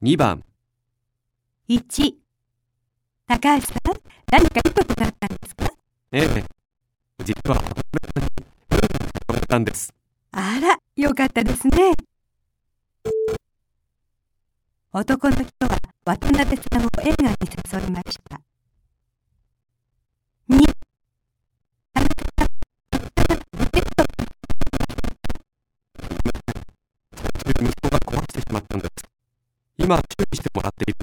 2番、1、高橋さん、何かいいことがあったんですか？ええ、実は箱根にプールに誘ったんです。あら、よかったですね。男の人は渡辺さんを映画に誘いました。2、あなた今、注意してもらっている。